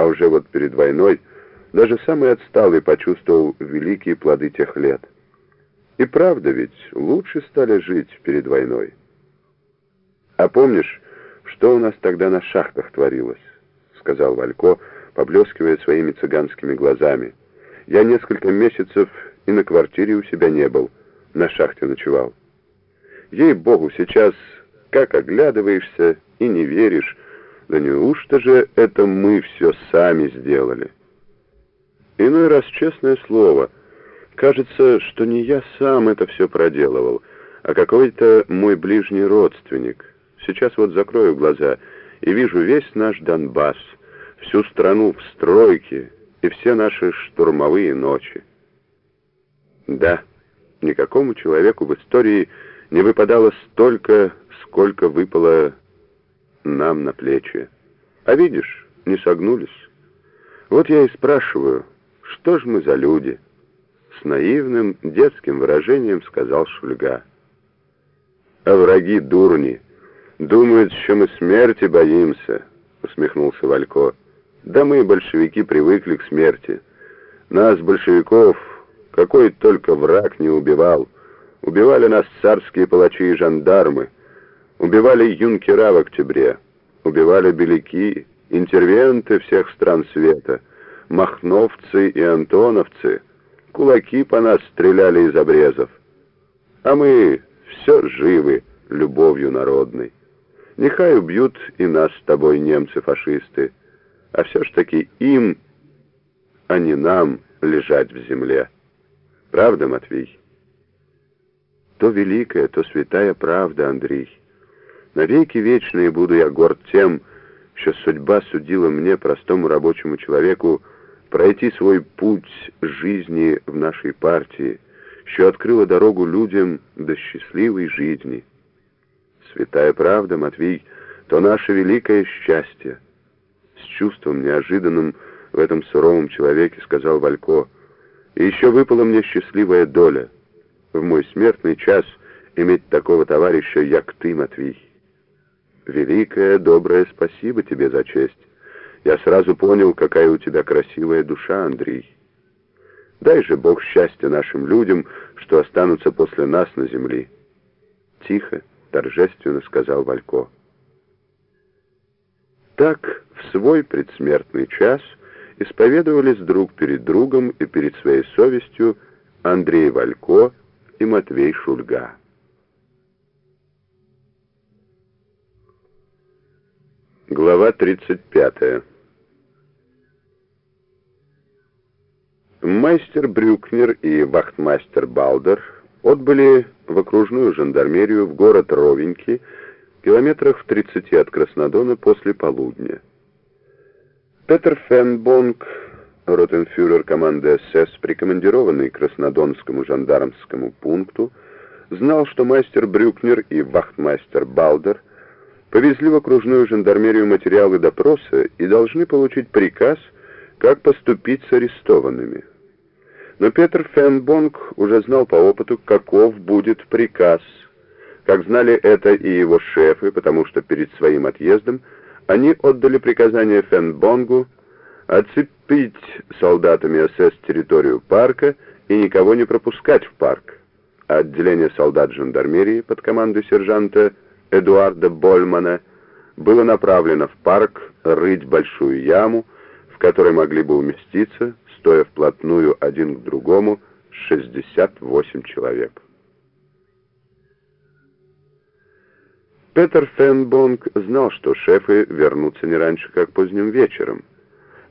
А уже вот перед войной даже самый отсталый почувствовал великие плоды тех лет. И правда ведь, лучше стали жить перед войной. А помнишь, что у нас тогда на шахтах творилось? Сказал Валько, поблескивая своими цыганскими глазами. Я несколько месяцев и на квартире у себя не был, на шахте ночевал. Ей-богу, сейчас как оглядываешься и не веришь, да неужто же это мы все сами сделали? Иной раз, честное слово, кажется, что не я сам это все проделывал, а какой-то мой ближний родственник. Сейчас вот закрою глаза и вижу весь наш Донбасс, всю страну в стройке и все наши штурмовые ночи. Да, никакому человеку в истории не выпадало столько, сколько выпало нам на плечи. А видишь, не согнулись. Вот я и спрашиваю, что ж мы за люди? С наивным детским выражением сказал Шульга. А враги дурни. Думают, что мы смерти боимся, усмехнулся Валько. Да мы, большевики, привыкли к смерти. Нас, большевиков, какой только враг не убивал. Убивали нас царские палачи и жандармы. Убивали юнкера в октябре, убивали беляки, интервенты всех стран света, махновцы и антоновцы, кулаки по нас стреляли из обрезов. А мы все живы любовью народной. Нехай убьют и нас с тобой немцы-фашисты, а все ж таки им, а не нам, лежать в земле. Правда, Матвей? То великая, то святая правда, Андрей. Навеки вечные буду я горд тем, что судьба судила мне, простому рабочему человеку, пройти свой путь жизни в нашей партии, что открыла дорогу людям до счастливой жизни. Святая правда, Матвей, то наше великое счастье. С чувством неожиданным в этом суровом человеке сказал Валько, и еще выпала мне счастливая доля в мой смертный час иметь такого товарища, як ты, Матвей. Великое, доброе спасибо тебе за честь. Я сразу понял, какая у тебя красивая душа, Андрей. Дай же Бог счастья нашим людям, что останутся после нас на земле. Тихо, торжественно сказал Валько. Так в свой предсмертный час исповедовались друг перед другом и перед своей совестью Андрей Валько и Матвей Шульга. Глава 35. Майстер Брюкнер и вахтмастер Балдер отбыли в окружную жандармерию в город Ровеньки, километрах в 30 от Краснодона после полудня. Петер Фенбонг, ротенфюрер команды СС, прикомандированный к Краснодонскому жандармскому пункту, знал, что мастер Брюкнер и вахтмастер Балдер – повезли в окружную жандармерию материалы допроса и должны получить приказ, как поступить с арестованными. Но Петр Фенбонг уже знал по опыту, каков будет приказ. Как знали это и его шефы, потому что перед своим отъездом они отдали приказание Фенбонгу оцепить солдатами СС территорию парка и никого не пропускать в парк. А отделение солдат жандармерии под командой сержанта Эдуарда Больмана было направлено в парк рыть большую яму, в которой могли бы уместиться, стоя вплотную один к другому, 68 человек. Петер Фенбонг знал, что шефы вернутся не раньше, как поздним вечером.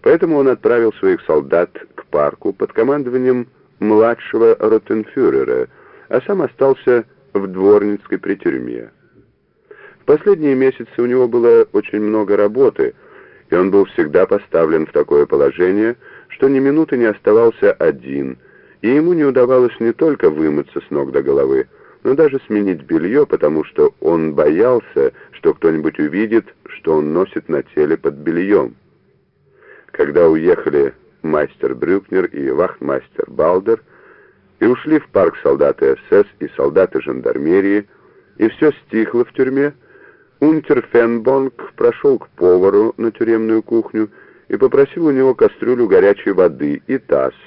Поэтому он отправил своих солдат к парку под командованием младшего ротенфюрера, а сам остался в Дворницкой при тюрьме последние месяцы у него было очень много работы, и он был всегда поставлен в такое положение, что ни минуты не оставался один, и ему не удавалось не только вымыться с ног до головы, но даже сменить белье, потому что он боялся, что кто-нибудь увидит, что он носит на теле под бельем. Когда уехали мастер Брюкнер и вахтмастер Балдер и ушли в парк солдаты СС и солдаты жандармерии, и все стихло в тюрьме, Унтер Фенбонг прошел к повару на тюремную кухню и попросил у него кастрюлю горячей воды и таз,